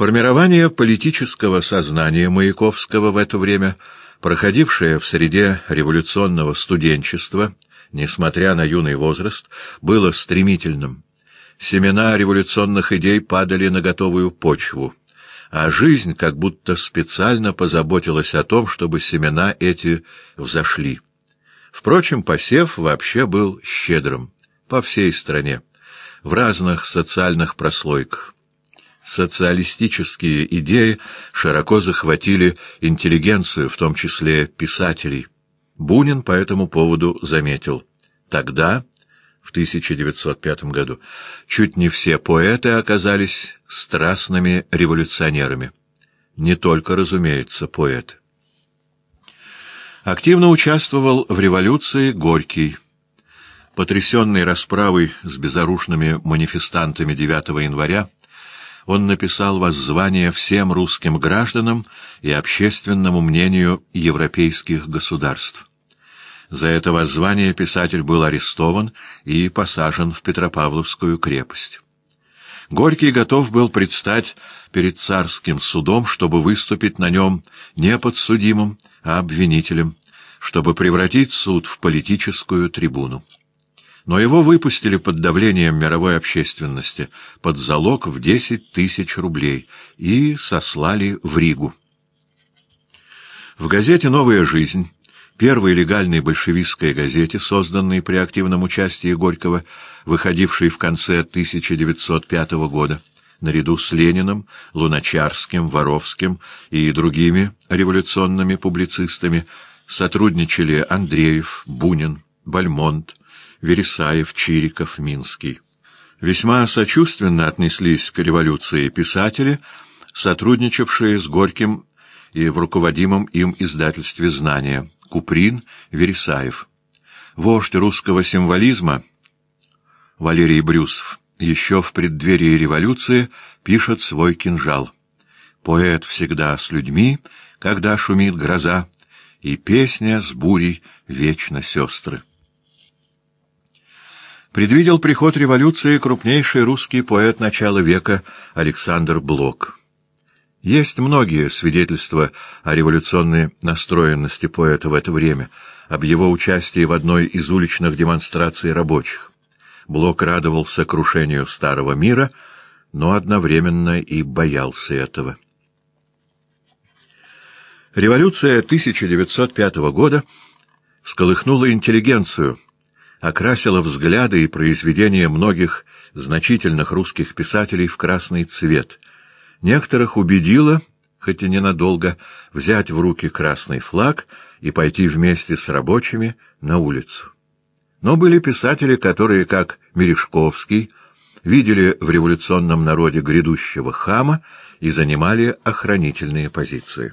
Формирование политического сознания Маяковского в это время, проходившее в среде революционного студенчества, несмотря на юный возраст, было стремительным. Семена революционных идей падали на готовую почву, а жизнь как будто специально позаботилась о том, чтобы семена эти взошли. Впрочем, посев вообще был щедрым по всей стране, в разных социальных прослойках. Социалистические идеи широко захватили интеллигенцию, в том числе писателей. Бунин по этому поводу заметил. Тогда, в 1905 году, чуть не все поэты оказались страстными революционерами. Не только, разумеется, поэты. Активно участвовал в революции Горький. Потрясенный расправой с безоружными манифестантами 9 января, он написал воззвание всем русским гражданам и общественному мнению европейских государств. За это воззвание писатель был арестован и посажен в Петропавловскую крепость. Горький готов был предстать перед царским судом, чтобы выступить на нем не подсудимым, а обвинителем, чтобы превратить суд в политическую трибуну. Но его выпустили под давлением мировой общественности, под залог в десять тысяч рублей, и сослали в Ригу. В газете «Новая жизнь» первой легальной большевистской газете, созданной при активном участии Горького, выходившей в конце 1905 года, наряду с Лениным, Луначарским, Воровским и другими революционными публицистами, сотрудничали Андреев, Бунин, Бальмонт, Вересаев, Чириков, Минский. Весьма сочувственно отнеслись к революции писатели, сотрудничавшие с Горьким и в руководимом им издательстве «Знания» Куприн, Вересаев. Вождь русского символизма Валерий Брюсов еще в преддверии революции пишет свой кинжал. Поэт всегда с людьми, когда шумит гроза, и песня с бурей вечно сестры. Предвидел приход революции крупнейший русский поэт начала века Александр Блок. Есть многие свидетельства о революционной настроенности поэта в это время, об его участии в одной из уличных демонстраций рабочих. Блок радовался крушению старого мира, но одновременно и боялся этого. Революция 1905 года всколыхнула интеллигенцию, окрасила взгляды и произведения многих значительных русских писателей в красный цвет — Некоторых убедило, хоть и ненадолго, взять в руки красный флаг и пойти вместе с рабочими на улицу. Но были писатели, которые, как Мережковский, видели в революционном народе грядущего хама и занимали охранительные позиции.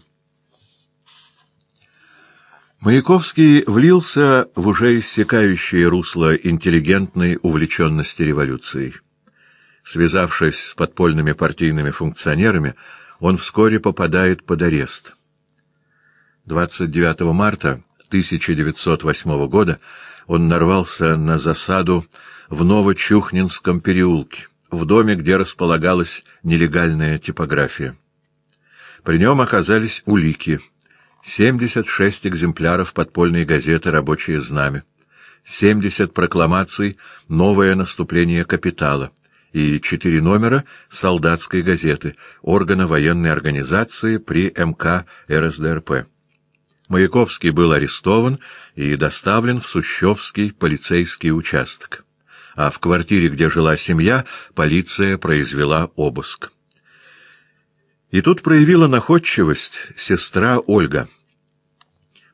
Маяковский влился в уже иссякающее русло интеллигентной увлеченности революцией. Связавшись с подпольными партийными функционерами, он вскоре попадает под арест. 29 марта 1908 года он нарвался на засаду в Новочухнинском переулке, в доме, где располагалась нелегальная типография. При нем оказались улики. 76 экземпляров подпольной газеты «Рабочее знамя», 70 прокламаций «Новое наступление капитала», и четыре номера солдатской газеты, органа военной организации при МК РСДРП. Маяковский был арестован и доставлен в Сущевский полицейский участок. А в квартире, где жила семья, полиция произвела обыск. И тут проявила находчивость сестра Ольга.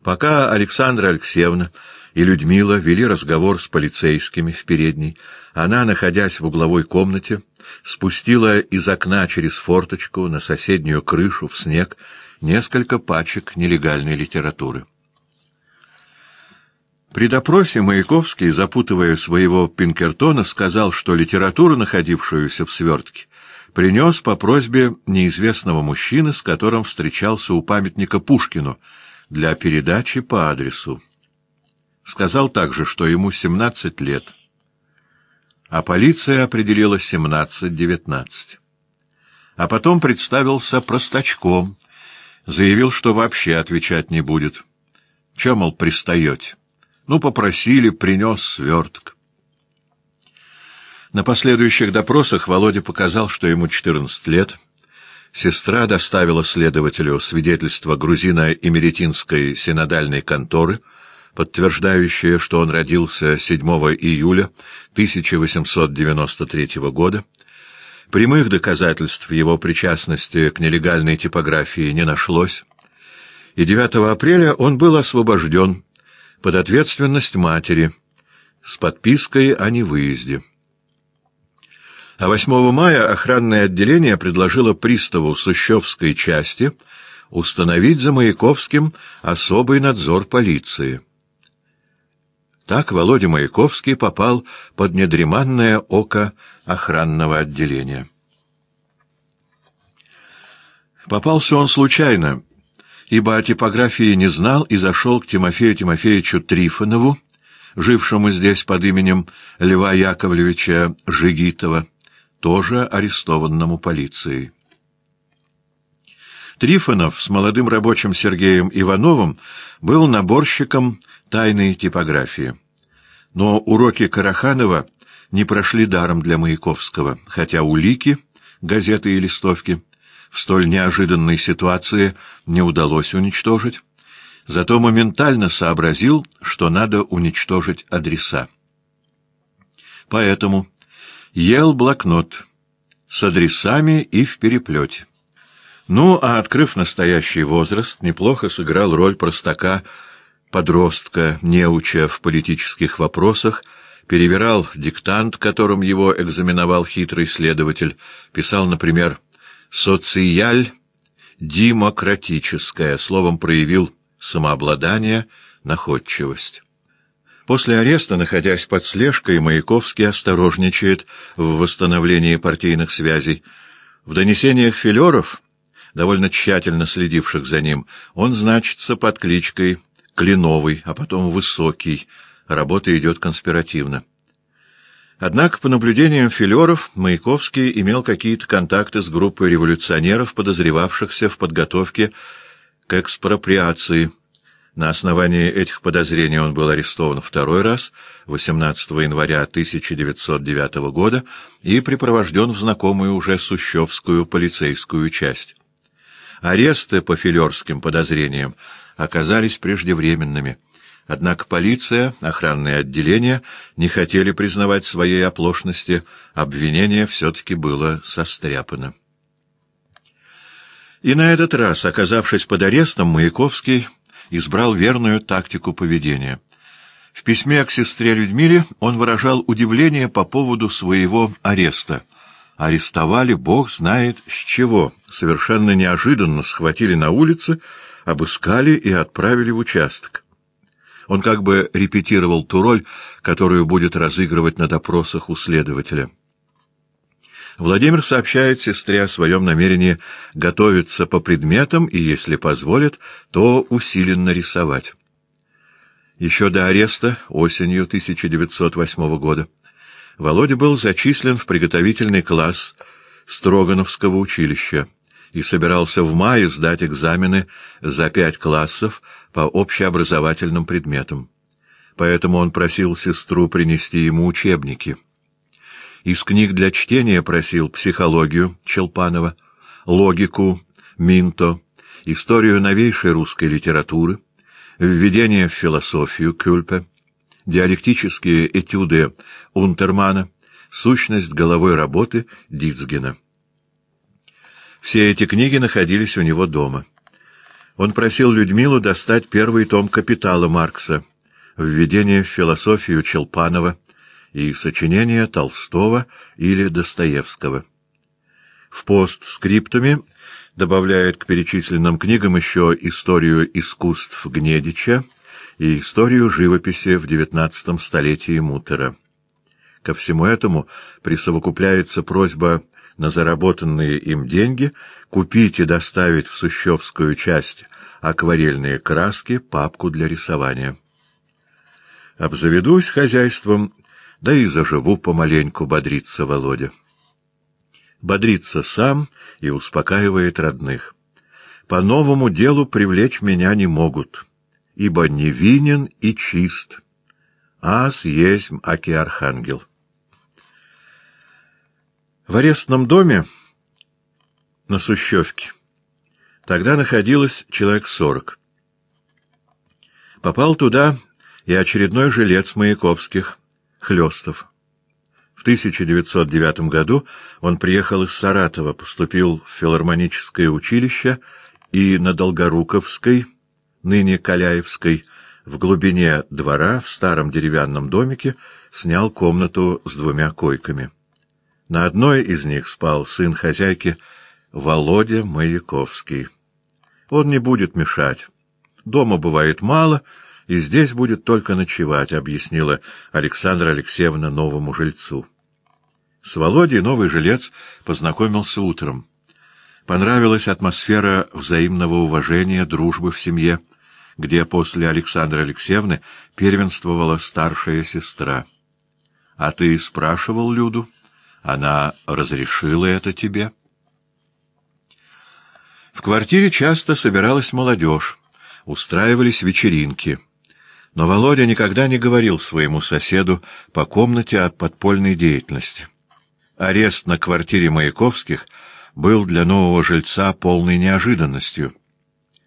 Пока Александра Алексеевна и Людмила вели разговор с полицейскими в передней, она, находясь в угловой комнате, спустила из окна через форточку на соседнюю крышу в снег несколько пачек нелегальной литературы. При допросе Маяковский, запутывая своего Пинкертона, сказал, что литературу, находившуюся в свертке, принес по просьбе неизвестного мужчины, с которым встречался у памятника Пушкину, для передачи по адресу. Сказал также, что ему 17 лет — а полиция определила 17-19. а потом представился простачком, заявил, что вообще отвечать не будет. Чем, мол, пристаете? Ну, попросили, принес сверток. На последующих допросах Володя показал, что ему 14 лет. Сестра доставила следователю свидетельство грузино-эмеретинской синодальной конторы, подтверждающее, что он родился 7 июля 1893 года. Прямых доказательств его причастности к нелегальной типографии не нашлось. И 9 апреля он был освобожден под ответственность матери с подпиской о невыезде. А 8 мая охранное отделение предложило приставу Сущевской части установить за Маяковским особый надзор полиции. Так Володя Маяковский попал под недреманное око охранного отделения. Попался он случайно, ибо о типографии не знал и зашел к Тимофею Тимофеевичу Трифонову, жившему здесь под именем Льва Яковлевича Жигитова, тоже арестованному полицией. Трифонов с молодым рабочим Сергеем Ивановым был наборщиком тайной типографии. Но уроки Караханова не прошли даром для Маяковского, хотя улики, газеты и листовки в столь неожиданной ситуации не удалось уничтожить, зато моментально сообразил, что надо уничтожить адреса. Поэтому ел блокнот с адресами и в переплете. Ну, а открыв настоящий возраст, неплохо сыграл роль простака, подростка, неуча в политических вопросах, перевирал диктант, которым его экзаменовал хитрый следователь, писал, например, «социаль демократическое», словом проявил самообладание, находчивость. После ареста, находясь под слежкой, Маяковский осторожничает в восстановлении партийных связей. В донесениях филеров, довольно тщательно следивших за ним, он значится под кличкой Клиновый, а потом Высокий. Работа идет конспиративно. Однако, по наблюдениям филеров, Маяковский имел какие-то контакты с группой революционеров, подозревавшихся в подготовке к экспроприации на основании этих подозрений он был арестован второй раз, 18 января 1909 года, и припровожден в знакомую уже Сущевскую полицейскую часть. Аресты по филерским подозрениям оказались преждевременными. Однако полиция, охранное отделение не хотели признавать своей оплошности, обвинение все-таки было состряпано. И на этот раз, оказавшись под арестом, Маяковский избрал верную тактику поведения. В письме к сестре Людмиле он выражал удивление по поводу своего ареста. Арестовали, бог знает с чего, совершенно неожиданно схватили на улице, обыскали и отправили в участок. Он как бы репетировал ту роль, которую будет разыгрывать на допросах у следователя. Владимир сообщает сестре о своем намерении готовиться по предметам и, если позволит, то усиленно рисовать. Еще до ареста, осенью 1908 года, Володя был зачислен в приготовительный класс Строгановского училища и собирался в мае сдать экзамены за пять классов по общеобразовательным предметам. Поэтому он просил сестру принести ему учебники — из книг для чтения просил психологию Челпанова, логику Минто, историю новейшей русской литературы, введение в философию Кюльпе, диалектические этюды Унтермана, сущность головой работы Дицгена. Все эти книги находились у него дома. Он просил Людмилу достать первый том «Капитала» Маркса, введение в философию Челпанова, и сочинения Толстого или Достоевского. В постскриптуме добавляет к перечисленным книгам еще историю искусств Гнедича и историю живописи в XIX столетии Мутера. Ко всему этому присовокупляется просьба на заработанные им деньги купить и доставить в Сущевскую часть акварельные краски, папку для рисования. Обзаведусь хозяйством да и заживу помаленьку, бодрится Володя. бодрится сам и успокаивает родных. По новому делу привлечь меня не могут, ибо невинен и чист. Ас есть аки архангел. В арестном доме на Сущевке тогда находилось человек сорок. Попал туда и очередной жилец Маяковских, Хлёстов. В 1909 году он приехал из Саратова, поступил в филармоническое училище и на Долгоруковской, ныне Каляевской, в глубине двора, в старом деревянном домике, снял комнату с двумя койками. На одной из них спал сын хозяйки Володя Маяковский. Он не будет мешать. Дома бывает мало, и здесь будет только ночевать, — объяснила Александра Алексеевна новому жильцу. С Володей новый жилец познакомился утром. Понравилась атмосфера взаимного уважения, дружбы в семье, где после Александры Алексеевны первенствовала старшая сестра. — А ты спрашивал Люду? Она разрешила это тебе? В квартире часто собиралась молодежь, устраивались вечеринки. Но Володя никогда не говорил своему соседу по комнате о подпольной деятельности. Арест на квартире Маяковских был для нового жильца полной неожиданностью.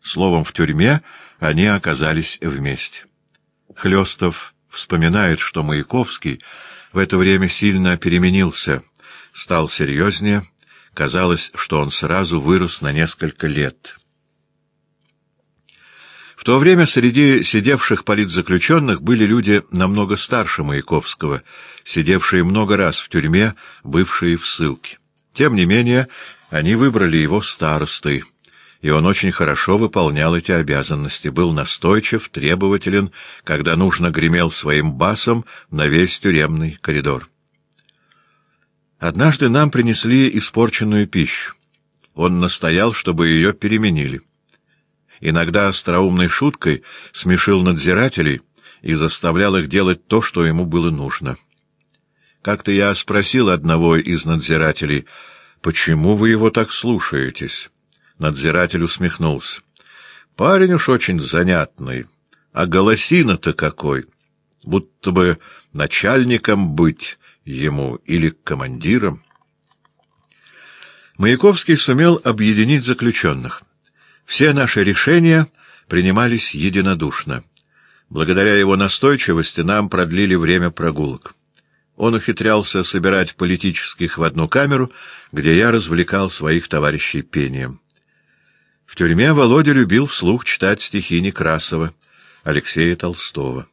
Словом, в тюрьме они оказались вместе. Хлёстов вспоминает, что Маяковский в это время сильно переменился, стал серьезнее, казалось, что он сразу вырос на несколько лет. То время среди сидевших политзаключенных были люди намного старше Маяковского, сидевшие много раз в тюрьме, бывшие в ссылке. Тем не менее, они выбрали его старостой — и он очень хорошо выполнял эти обязанности, был настойчив, требователен, когда нужно гремел своим басом на весь тюремный коридор. Однажды нам принесли испорченную пищу. Он настоял, чтобы ее переменили. Иногда остроумной шуткой смешил надзирателей и заставлял их делать то, что ему было нужно. Как-то я спросил одного из надзирателей, «Почему вы его так слушаетесь?» Надзиратель усмехнулся. — Парень уж очень занятный. А голосина-то какой! Будто бы начальником быть ему или командиром. Маяковский сумел объединить заключенных. Все наши решения принимались единодушно. Благодаря его настойчивости нам продлили время прогулок. Он ухитрялся собирать политических в одну камеру, где я развлекал своих товарищей пением. В тюрьме Володя любил вслух читать стихи Некрасова, Алексея Толстого.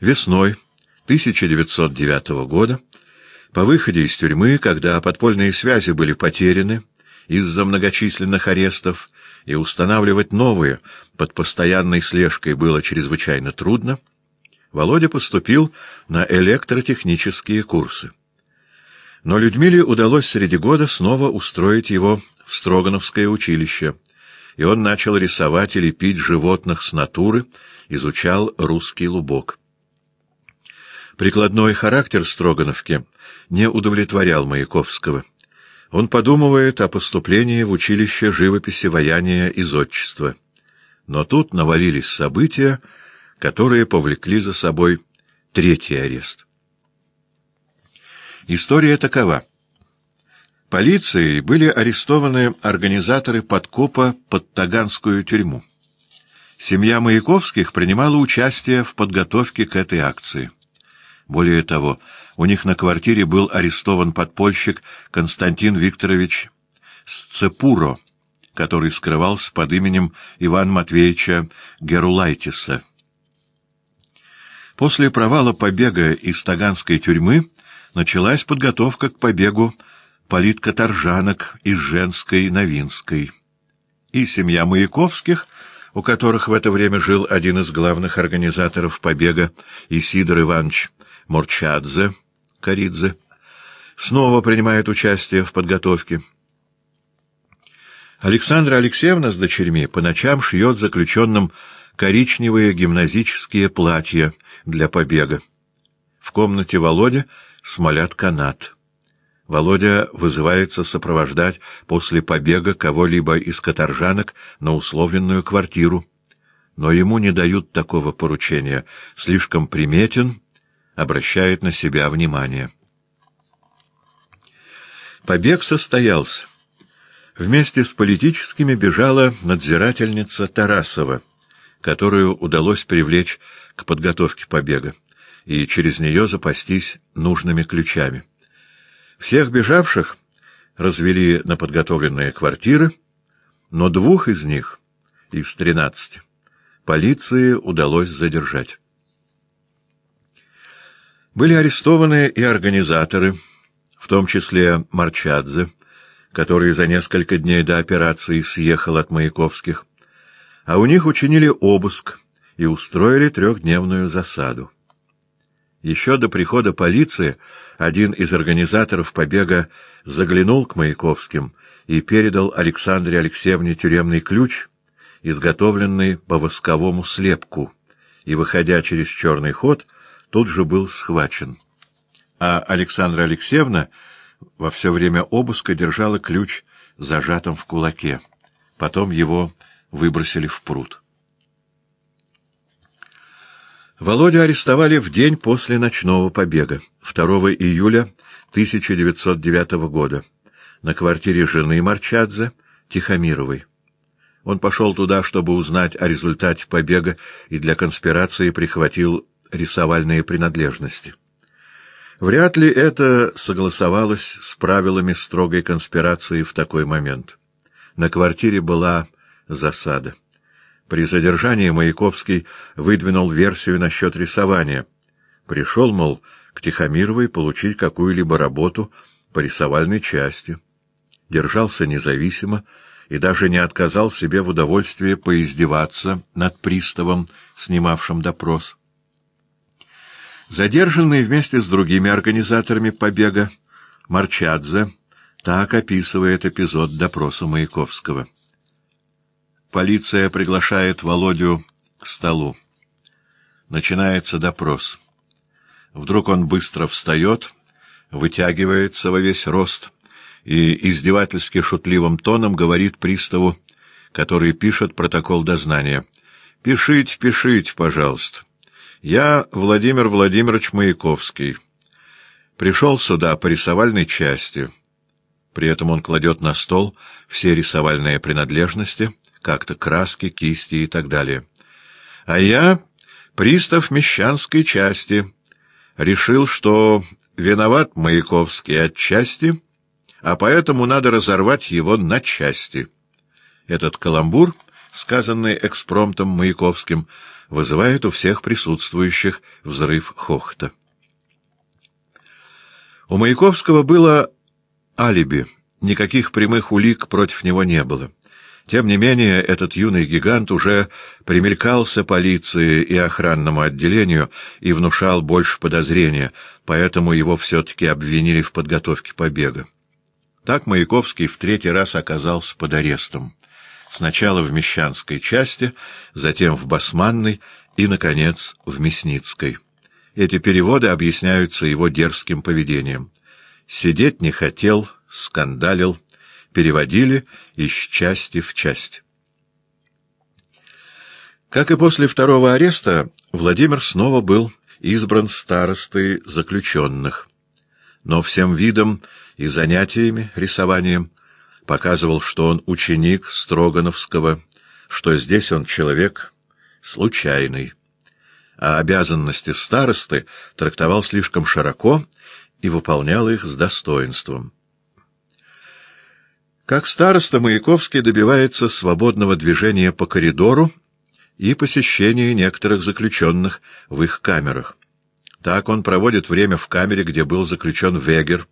Весной 1909 года, по выходе из тюрьмы, когда подпольные связи были потеряны из-за многочисленных арестов, и устанавливать новые под постоянной слежкой было чрезвычайно трудно, Володя поступил на электротехнические курсы. Но Людмиле удалось среди года снова устроить его в Строгановское училище, и он начал рисовать и лепить животных с натуры, изучал русский лубок. Прикладной характер Строгановки не удовлетворял Маяковского. Он подумывает о поступлении в училище живописи, ваяния и зодчества. Но тут навалились события, которые повлекли за собой третий арест. История такова. Полицией были арестованы организаторы подкопа под Таганскую тюрьму. Семья Маяковских принимала участие в подготовке к этой акции. Более того, у них на квартире был арестован подпольщик Константин Викторович Сцепуро, который скрывался под именем Ивана Матвеевича Герулайтиса. После провала побега из Таганской тюрьмы началась подготовка к побегу политкоторжанок из Женской Новинской. И семья Маяковских, у которых в это время жил один из главных организаторов побега, Исидор Иванович Морчадзе, Коридзе, снова принимает участие в подготовке. Александра Алексеевна с дочерьми по ночам шьет заключенным коричневые гимназические платья для побега. В комнате Володя смолят канат. Володя вызывается сопровождать после побега кого-либо из каторжанок на условленную квартиру. Но ему не дают такого поручения. Слишком приметен, обращает на себя внимание. Побег состоялся. Вместе с политическими бежала надзирательница Тарасова, которую удалось привлечь к подготовке побега, и через нее запастись нужными ключами. Всех бежавших развели на подготовленные квартиры, но двух из них, из тринадцати, полиции удалось задержать. Были арестованы и организаторы, в том числе Марчадзе, который за несколько дней до операции съехал от Маяковских, а у них учинили обыск и устроили трехдневную засаду. Еще до прихода полиции один из организаторов побега заглянул к Маяковским и передал Александре Алексеевне тюремный ключ, изготовленный по восковому слепку, и, выходя через черный ход, тут же был схвачен. А Александра Алексеевна во все время обыска держала ключ зажатым в кулаке. Потом его выбросили в пруд. Володю арестовали в день после ночного побега, 2 июля 1909 года, на квартире жены Марчадзе, Тихомировой. Он пошел туда, чтобы узнать о результате побега, и для конспирации прихватил рисовальные принадлежности. Вряд ли это согласовалось с правилами строгой конспирации в такой момент. На квартире была засада. При задержании Маяковский выдвинул версию насчет рисования. Пришел, мол, к Тихомировой получить какую-либо работу по рисовальной части. Держался независимо и даже не отказал себе в удовольствии поиздеваться над приставом, снимавшим допрос. Задержанный вместе с другими организаторами побега, Марчадзе так описывает эпизод допроса Маяковского. Полиция приглашает Володю к столу. Начинается допрос. Вдруг он быстро встает, вытягивается во весь рост и издевательски шутливым тоном говорит приставу, который пишет протокол дознания. «Пишите, пишите, пожалуйста. Я Владимир Владимирович Маяковский. Пришел сюда по рисовальной части». При этом он кладет на стол все рисовальные принадлежности — как-то краски, кисти и так далее. А я, пристав Мещанской части, решил, что виноват Маяковский отчасти, а поэтому надо разорвать его на части. Этот каламбур, сказанный экспромтом Маяковским, вызывает у всех присутствующих взрыв хохота. У Маяковского было алиби, никаких прямых улик против него не было. Тем не менее, этот юный гигант уже примелькался полиции и охранному отделению и внушал больше подозрения, поэтому его все-таки обвинили в подготовке побега. Так Маяковский в третий раз оказался под арестом. Сначала в Мещанской части, затем в Басманной и, наконец, в Мясницкой. Эти переводы объясняются его дерзким поведением. Сидеть не хотел, скандалил, переводили из части в часть. Как и после второго ареста, Владимир снова был избран старостой заключенных, но всем видом и занятиями, рисованием, показывал, что он ученик Строгановского, что здесь он человек случайный, а обязанности старосты трактовал слишком широко и выполнял их с достоинством. Как староста Маяковский добивается свободного движения по коридору и посещения некоторых заключенных в их камерах. Так он проводит время в камере, где был заключен Вегер,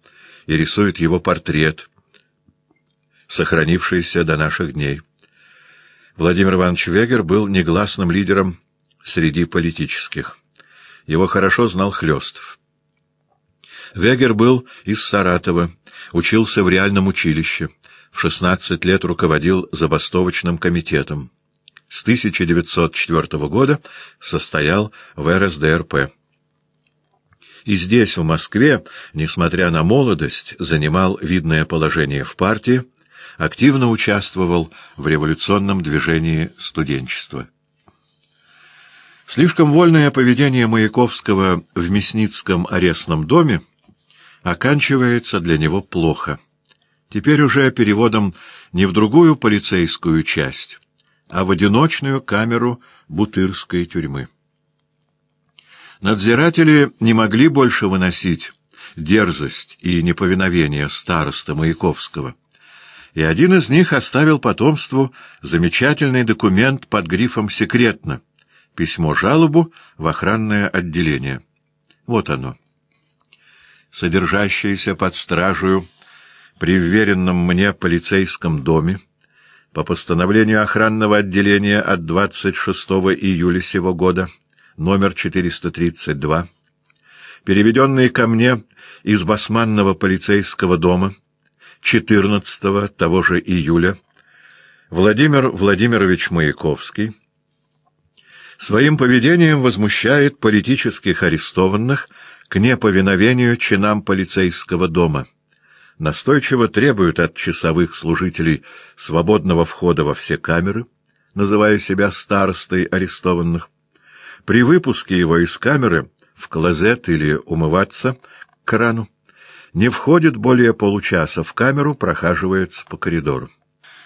и рисует его портрет, сохранившийся до наших дней. Владимир Иванович Вегер был негласным лидером среди политических. Его хорошо знал Хлёстов. Вегер был из Саратова, учился в реальном училище, в 16 лет руководил забастовочным комитетом. С 1904 года состоял в РСДРП. И здесь, в Москве, несмотря на молодость, занимал видное положение в партии, активно участвовал в революционном движении студенчества. Слишком вольное поведение Маяковского в Мясницком арестном доме оканчивается для него плохо. Теперь уже переводом не в другую полицейскую часть, а в одиночную камеру Бутырской тюрьмы. Надзиратели не могли больше выносить дерзость и неповиновение староста Маяковского, и один из них оставил потомству замечательный документ под грифом «Секретно» — письмо-жалобу в охранное отделение. Вот оно. Содержащееся под стражей при вверенном мне полицейском доме по постановлению охранного отделения от 26 июля сего года — номер 432, переведенный ко мне из басманного полицейского дома 14 того же июля, Владимир Владимирович Маяковский своим поведением возмущает политических арестованных к неповиновению чинам полицейского дома, настойчиво требует от часовых служителей свободного входа во все камеры, называя себя старостой арестованных, при выпуске его из камеры в клозет или умываться к крану не входит более получаса в камеру, прохаживается по коридору.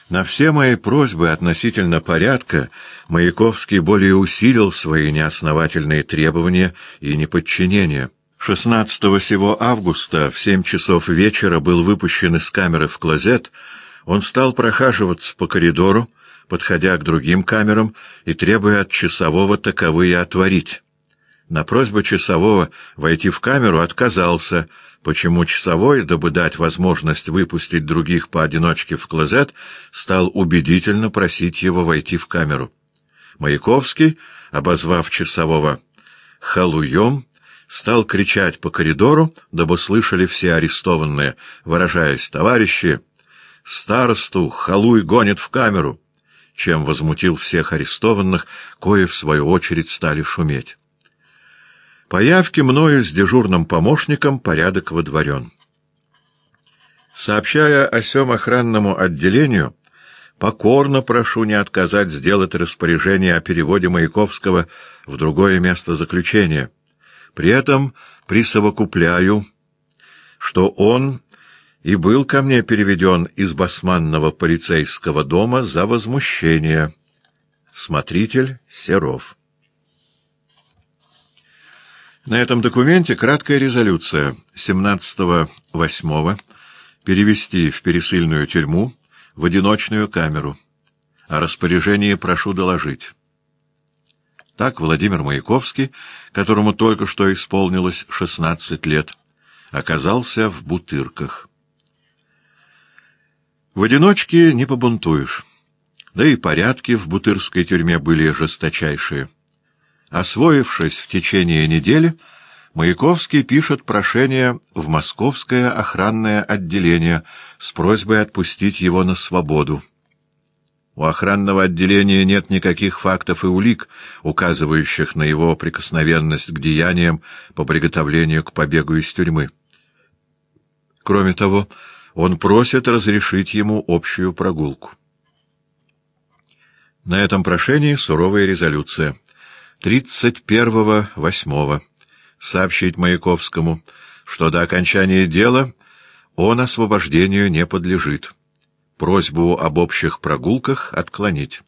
На все мои просьбы относительно порядка Маяковский более усилил свои неосновательные требования и неподчинения. 16 сего августа в семь часов вечера был выпущен из камеры в клозет, он стал прохаживаться по коридору, подходя к другим камерам и требуя от часового таковые отворить. На просьбу часового войти в камеру отказался, почему часовой, дабы дать возможность выпустить других поодиночке в клозет, стал убедительно просить его войти в камеру. Маяковский, обозвав часового «халуем», стал кричать по коридору, дабы слышали все арестованные, выражаясь «товарищи, старосту халуй гонит в камеру» чем возмутил всех арестованных, кое, в свою очередь, стали шуметь. По явке мною с дежурным помощником порядок водворен. Сообщая о сём охранному отделению, покорно прошу не отказать сделать распоряжение о переводе Маяковского в другое место заключения. При этом присовокупляю, что он и был ко мне переведен из басманного полицейского дома за возмущение. Смотритель Серов. На этом документе краткая резолюция 17.08 перевести в пересыльную тюрьму в одиночную камеру. О распоряжении прошу доложить. Так Владимир Маяковский, которому только что исполнилось 16 лет, оказался в Бутырках. В одиночке не побунтуешь. Да и порядки в бутырской тюрьме были жесточайшие. Освоившись в течение недели, Маяковский пишет прошение в Московское охранное отделение с просьбой отпустить его на свободу. У охранного отделения нет никаких фактов и улик, указывающих на его прикосновенность к деяниям по приготовлению к побегу из тюрьмы. Кроме того, он просит разрешить ему общую прогулку. На этом прошении суровая резолюция. 31.08. Сообщить Маяковскому, что до окончания дела он освобождению не подлежит. Просьбу об общих прогулках отклонить.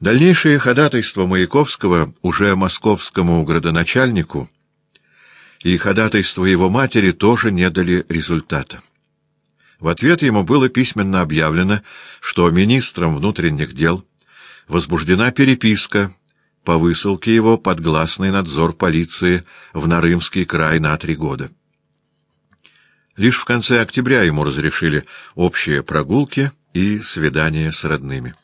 Дальнейшее ходатайство Маяковского уже московскому градоначальнику — и ходатайства его матери тоже не дали результата. В ответ ему было письменно объявлено, что министром внутренних дел возбуждена переписка по высылке его под гласный надзор полиции в Нарымский край на три года. Лишь в конце октября ему разрешили общие прогулки и свидания с родными.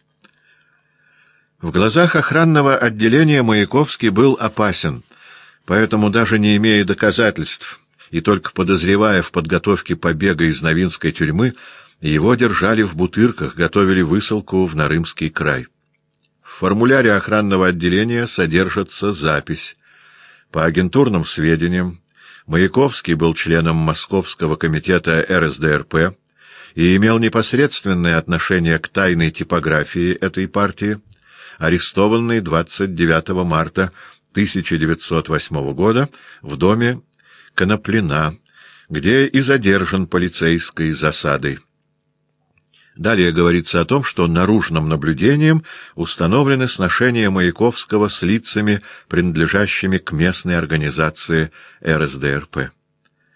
В глазах охранного отделения Маяковский был опасен — Поэтому, даже не имея доказательств и только подозревая в подготовке побега из Новинской тюрьмы, его держали в бутырках, готовили высылку в Нарымский край. Формуляре охранного отделения содержится запись. По агентурным сведениям, Маяковский был членом Московского комитета РСДРП и имел непосредственное отношение к тайной типографии этой партии, арестованный 29 марта 1908 года в доме Коноплина, где и задержан полицейской засадой. Далее говорится о том, что наружным наблюдением установлены сношения Маяковского с лицами, принадлежащими к местной организации РСДРП.